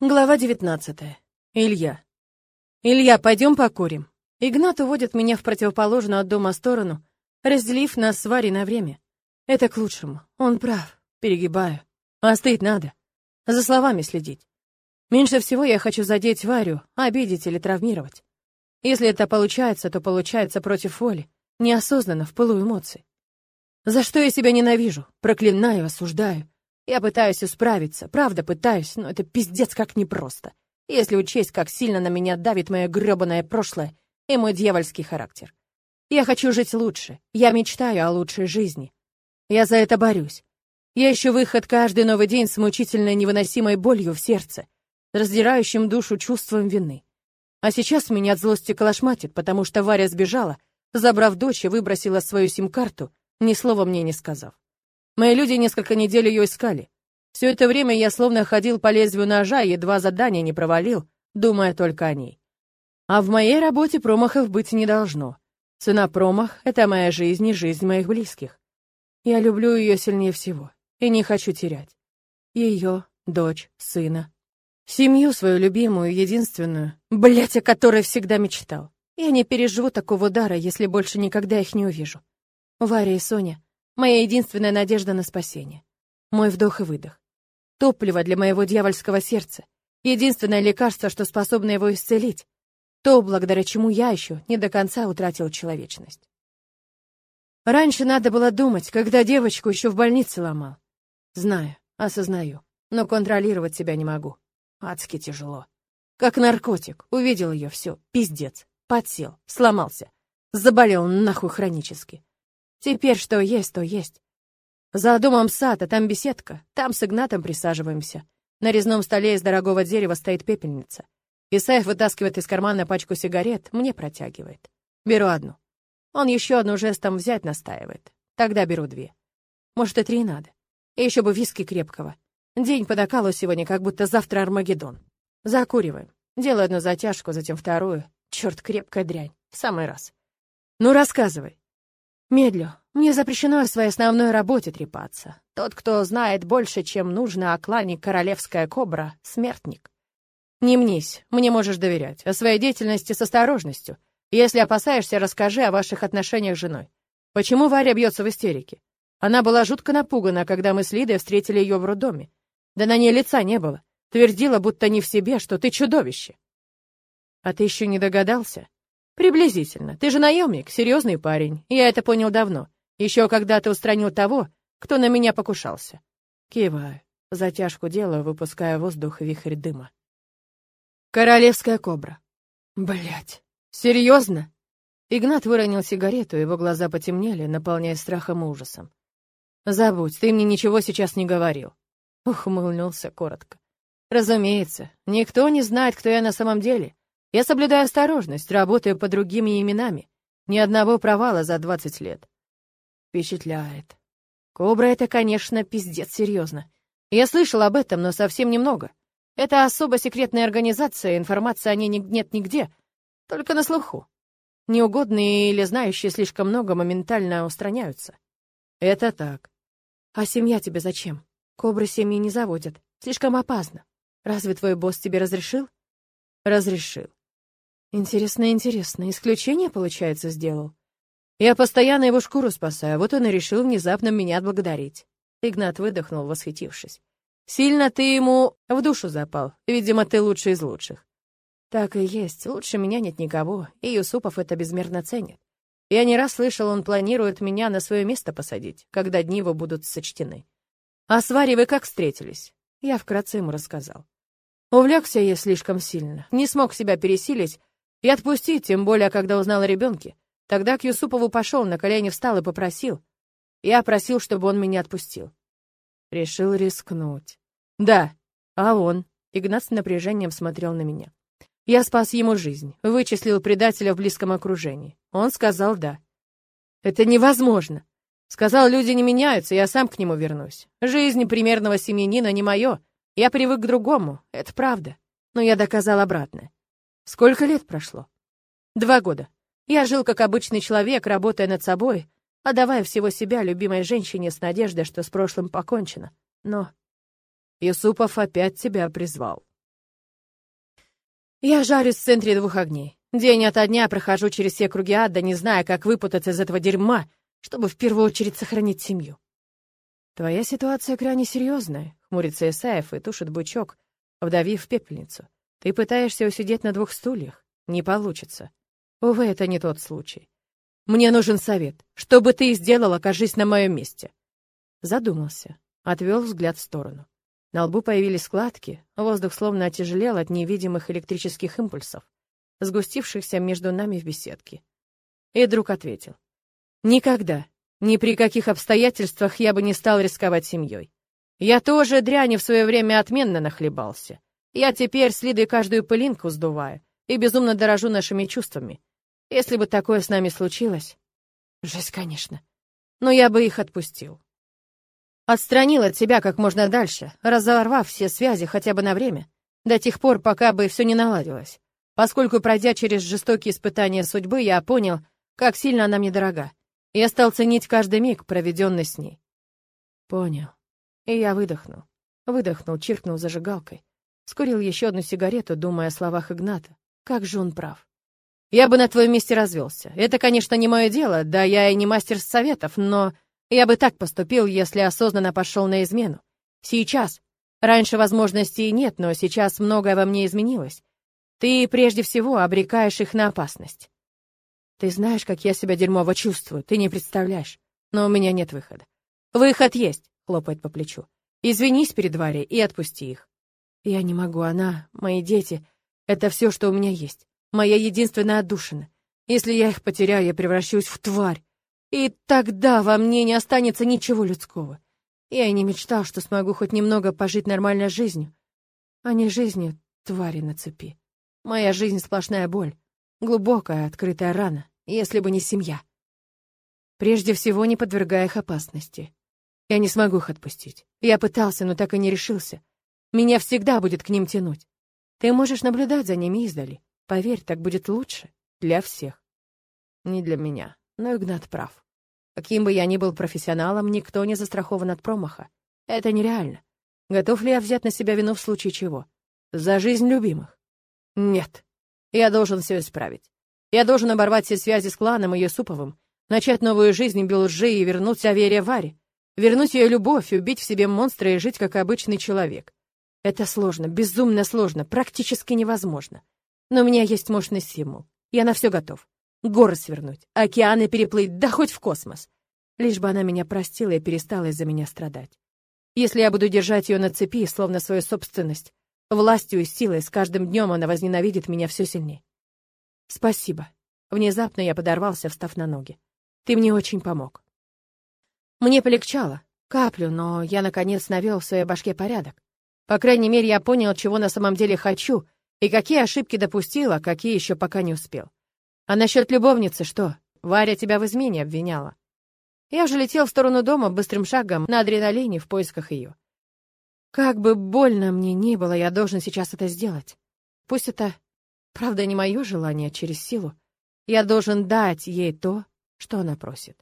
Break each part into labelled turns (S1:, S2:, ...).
S1: Глава 19. Илья. Илья, пойдем покурим. Игнат уводит меня в противоположную от дома сторону, разделив нас с Варей на время. Это к лучшему. Он прав. Перегибаю. Остыть надо. За словами следить. Меньше всего я хочу задеть Варю, обидеть или травмировать. Если это получается, то получается против воли, неосознанно, в пылу эмоций. За что я себя ненавижу, проклинаю, осуждаю. Я пытаюсь исправиться, правда пытаюсь, но это пиздец как непросто. Если учесть, как сильно на меня давит мое грёбаное прошлое и мой дьявольский характер. Я хочу жить лучше, я мечтаю о лучшей жизни. Я за это борюсь. Я ищу выход каждый новый день с мучительной невыносимой болью в сердце, раздирающим душу чувством вины. А сейчас меня от злости колошматит, потому что Варя сбежала, забрав дочь и выбросила свою сим-карту, ни слова мне не сказав. Мои люди несколько недель ее искали. Все это время я словно ходил по лезвию ножа и едва задание не провалил, думая только о ней. А в моей работе промахов быть не должно. Цена промах — это моя жизнь и жизнь моих близких. Я люблю ее сильнее всего и не хочу терять. Ее, дочь, сына. Семью свою любимую, единственную, блять, о которой всегда мечтал. Я не переживу такого удара, если больше никогда их не увижу. Варя и Соня Моя единственная надежда на спасение. Мой вдох и выдох. Топливо для моего дьявольского сердца. Единственное лекарство, что способно его исцелить. То, благодаря чему я еще не до конца утратил человечность. Раньше надо было думать, когда девочку еще в больнице ломал. Знаю, осознаю, но контролировать себя не могу. Адски тяжело. Как наркотик. Увидел ее, все, пиздец. Подсел, сломался. Заболел нахуй хронически. Теперь что есть, то есть. За домом сад, а там беседка. Там с Игнатом присаживаемся. На резном столе из дорогого дерева стоит пепельница. Исаев вытаскивает из кармана пачку сигарет, мне протягивает. Беру одну. Он еще одну жестом взять настаивает. Тогда беру две. Может, и три надо. И еще бы виски крепкого. День по накалу сегодня, как будто завтра Армагеддон. Закуриваем. Делаю одну затяжку, затем вторую. Черт, крепкая дрянь. В самый раз. Ну, рассказывай. Медлю. Мне запрещено в своей основной работе трепаться. Тот, кто знает больше, чем нужно о клане Королевская Кобра, — смертник. Не мнись, мне можешь доверять. О своей деятельности с осторожностью. Если опасаешься, расскажи о ваших отношениях с женой. Почему Варя бьется в истерике? Она была жутко напугана, когда мы с Лидой встретили ее в роддоме. Да на ней лица не было. Твердила, будто не в себе, что ты чудовище. А ты еще не догадался? Приблизительно. Ты же наемник, серьезный парень. Я это понял давно. Еще когда ты устранил того, кто на меня покушался. Киваю. Затяжку делаю, выпуская воздух вихрь дыма. Королевская кобра. Блять. Серьезно? Игнат выронил сигарету, его глаза потемнели, наполняя страхом и ужасом. «Забудь, ты мне ничего сейчас не говорил». Ухмыльнулся коротко. «Разумеется, никто не знает, кто я на самом деле. Я соблюдаю осторожность, работаю по другими именами. Ни одного провала за 20 лет. Впечатляет. Кобра — это, конечно, пиздец серьезно. Я слышал об этом, но совсем немного. Это особо секретная организация, информации о ней нет нигде, только на слуху. Неугодные или знающие слишком много моментально устраняются. Это так. А семья тебе зачем? Кобры семьи не заводят. Слишком опасно. Разве твой босс тебе разрешил? Разрешил. Интересно, интересно, исключение, получается, сделал? Я постоянно его шкуру спасаю, вот он и решил внезапно меня отблагодарить. Игнат выдохнул, восхитившись. Сильно ты ему в душу запал. Видимо, ты лучший из лучших. Так и есть, лучше меня нет никого, и Юсупов это безмерно ценит. Я не раз слышал, он планирует меня на свое место посадить, когда дни его будут сочтены. А с Варей вы как встретились? Я вкратце ему рассказал. Увлекся я слишком сильно, не смог себя пересилить, и отпустить, тем более, когда узнал о ребенке. Тогда к Юсупову пошел, на колени встал и попросил. Я просил, чтобы он меня отпустил. Решил рискнуть. Да, а он? Игнат с напряжением смотрел на меня. Я спас ему жизнь, вычислил предателя в близком окружении. Он сказал «да». Это невозможно. Сказал, люди не меняются, я сам к нему вернусь. Жизнь примерного семьянина не мое. Я привык к другому, это правда. Но я доказал обратное. Сколько лет прошло? Два года. Я жил как обычный человек, работая над собой, отдавая всего себя любимой женщине с надеждой, что с прошлым покончено. Но Юсупов опять тебя призвал. Я жарюсь в центре двух огней. День ото дня прохожу через все круги ада, не зная, как выпутаться из этого дерьма, чтобы в первую очередь сохранить семью. Твоя ситуация крайне серьезная, хмурится Исаев и тушит бычок, вдавив пепельницу. Ты пытаешься усидеть на двух стульях. Не получится. Увы, это не тот случай. Мне нужен совет. Что бы ты сделал, окажись на моем месте. Задумался, отвел взгляд в сторону. На лбу появились складки, воздух словно отяжелел от невидимых электрических импульсов, сгустившихся между нами в беседке. И друг ответил. «Никогда, ни при каких обстоятельствах я бы не стал рисковать семьей. Я тоже дряни в свое время отменно нахлебался. Я теперь с Лидой каждую пылинку сдуваю и безумно дорожу нашими чувствами. Если бы такое с нами случилось... Жесть, конечно. Но я бы их отпустил. Отстранил от себя как можно дальше, разорвав все связи хотя бы на время, до тех пор, пока бы все не наладилось. Поскольку, пройдя через жестокие испытания судьбы, я понял, как сильно она мне дорога. Я стал ценить каждый миг, проведенный с ней. Понял. И я выдохнул. Выдохнул, чиркнул зажигалкой. Скурил еще одну сигарету, думая о словах Игната. Как же он прав. Я бы на твоем месте развелся. Это, конечно, не мое дело, да я и не мастер советов, но я бы так поступил, если осознанно пошел на измену. Сейчас. Раньше возможностей нет, но сейчас многое во мне изменилось. Ты прежде всего обрекаешь их на опасность. Ты знаешь, как я себя дерьмово чувствую, ты не представляешь. Но у меня нет выхода. Выход есть, хлопает по плечу. Извинись перед Варей и отпусти их. Я не могу, она, мои дети, это все, что у меня есть. Моя единственная отдушина. Если я их потеряю, я превращусь в тварь. И тогда во мне не останется ничего людского. Я и не мечтал, что смогу хоть немного пожить нормальной жизнью, а не жизнью твари на цепи. Моя жизнь сплошная боль, глубокая открытая рана, если бы не семья. Прежде всего, не подвергая их опасности. Я не смогу их отпустить. Я пытался, но так и не решился. Меня всегда будет к ним тянуть. Ты можешь наблюдать за ними издали. Поверь, так будет лучше для всех. Не для меня. Но Игнат прав. Каким бы я ни был профессионалом, никто не застрахован от промаха. Это нереально. Готов ли я взять на себя вину в случае чего? За жизнь любимых? Нет. Я должен все исправить. Я должен оборвать все связи с кланом и Юсуповым, начать новую жизнь без лжи и вернуть Аверия Варе. Вернуть ее любовь, убить в себе монстра и жить как обычный человек. Это сложно, безумно сложно, практически невозможно. Но у меня есть мощный стимул. Я на все готов. Горы свернуть, океаны переплыть, да хоть в космос. Лишь бы она меня простила и перестала из-за меня страдать. Если я буду держать ее на цепи, словно свою собственность, властью и силой, с каждым днем она возненавидит меня все сильнее. Спасибо. Внезапно я подорвался, встав на ноги. Ты мне очень помог. Мне полегчало. Каплю, но я, наконец, навел в своей башке порядок. По крайней мере, я понял, чего на самом деле хочу, и какие ошибки допустил, а какие еще пока не успел. А насчет любовницы что? Варя тебя в измене обвиняла. Я уже летел в сторону дома быстрым шагом на адреналине в поисках ее. Как бы больно мне ни было, я должен сейчас это сделать. Пусть это, правда, не мое желание, а через силу. Я должен дать ей то, что она просит.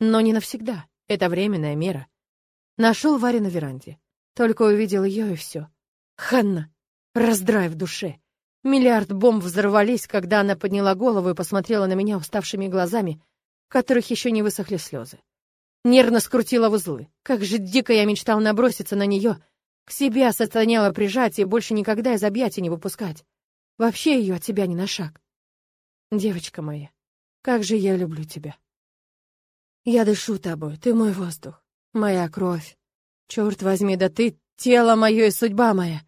S1: Но не навсегда. Это временная мера. Нашел Варю на веранде. Только увидел ее и все. Ханна. Раздрай в душе. Миллиард бомб взорвались, когда она подняла голову и посмотрела на меня уставшими глазами, в которых еще не высохли слезы. Нервно скрутила в узлы. Как же дико я мечтал наброситься на нее, к себе осатаняла прижать и больше никогда из объятий не выпускать. Вообще ее от тебя не на шаг. Девочка моя, как же я люблю тебя. Я дышу тобой, ты мой воздух, моя кровь. Черт возьми, да ты тело мое и судьба моя.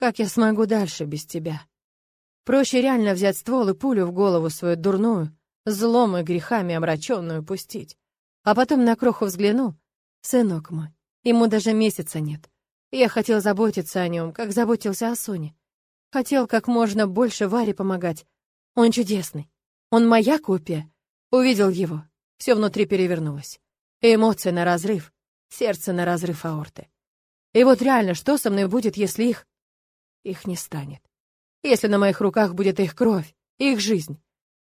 S1: Как я смогу дальше без тебя? Проще реально взять ствол и пулю в голову свою дурную, злом и грехами омраченную пустить. А потом на кроху взгляну. Сынок мой, ему даже месяца нет. Я хотел заботиться о нем, как заботился о Соне. Хотел как можно больше Варе помогать. Он чудесный. Он моя копия. Увидел его. Все внутри перевернулось. Эмоции на разрыв. Сердце на разрыв аорты. И вот реально, что со мной будет, если их... Их не станет если на моих руках будет их кровь, их жизнь.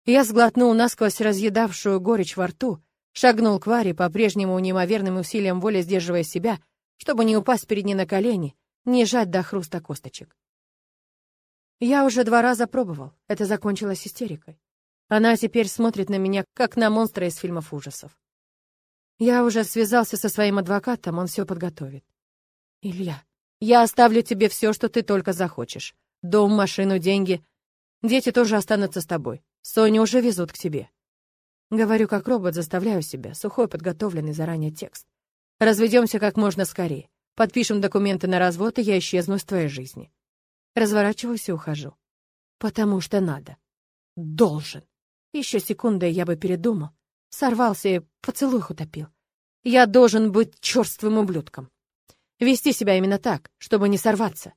S1: Я сглотнул насквозь разъедавшую горечь во рту, шагнул к Варе, по-прежнему неимоверным усилием воли сдерживая себя, чтобы не упасть перед ней на колени, не жать до хруста косточек. Я уже два раза пробовал. Это закончилось истерикой. Она теперь смотрит на меня, как на монстра из фильмов ужасов. Я уже связался со своим адвокатом, он все подготовит. Илья, я оставлю тебе все, что ты только захочешь. Дом, машину, деньги. Дети тоже останутся с тобой. Соню уже везут к тебе. Говорю как робот, заставляю себя. Сухой, подготовленный заранее текст. Разведемся как можно скорее. Подпишем документы на развод, и я исчезну из твоей жизни. Разворачиваюсь и ухожу. Потому что надо. Должен. Еще секунды, я бы передумал. Сорвался и поцелуй утопил. Я должен быть черствым ублюдком. Вести себя именно так, чтобы не сорваться.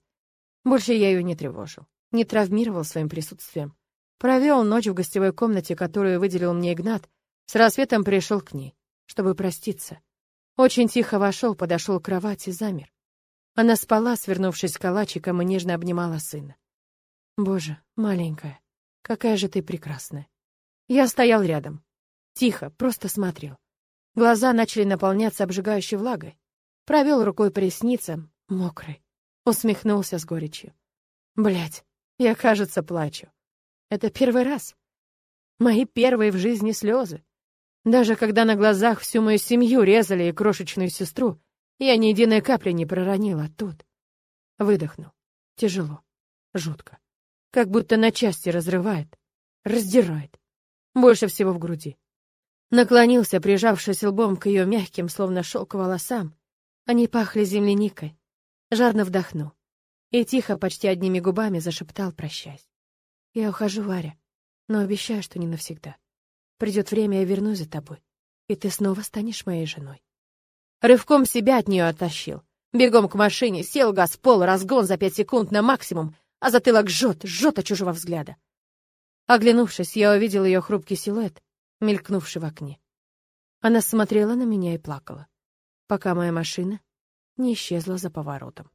S1: Больше я ее не тревожил, не травмировал своим присутствием. Провел ночь в гостевой комнате, которую выделил мне Игнат. С рассветом пришел к ней, чтобы проститься. Очень тихо вошел, подошел к кровати, замер. Она спала, свернувшись калачиком, и нежно обнимала сына. Боже, маленькая, какая же ты прекрасная. Я стоял рядом. Тихо, просто смотрел. Глаза начали наполняться обжигающей влагой. Провел рукой по ресницам, мокрый. Усмехнулся с горечью. Блять, я, кажется, плачу. Это первый раз. Мои первые в жизни слезы. Даже когда на глазах всю мою семью резали и крошечную сестру, я ни единой капли не проронила тут. Выдохнул. Тяжело. Жутко. Как будто на части разрывает. Раздирает. Больше всего в груди. Наклонился, прижавшись лбом к ее мягким, словно шелк волосам. Они пахли земляникой. Жадно вдохнул. И тихо, почти одними губами зашептал, прощаясь. «Я ухожу, Варя, но обещаю, что не навсегда. Придет время, я вернусь за тобой, и ты снова станешь моей женой». Рывком себя от нее оттащил. Бегом к машине, сел газ пол, разгон за пять секунд на максимум, а затылок жжет, жжет от чужого взгляда. Оглянувшись, я увидел ее хрупкий силуэт, мелькнувший в окне. Она смотрела на меня и плакала, пока моя машина не исчезла за поворотом.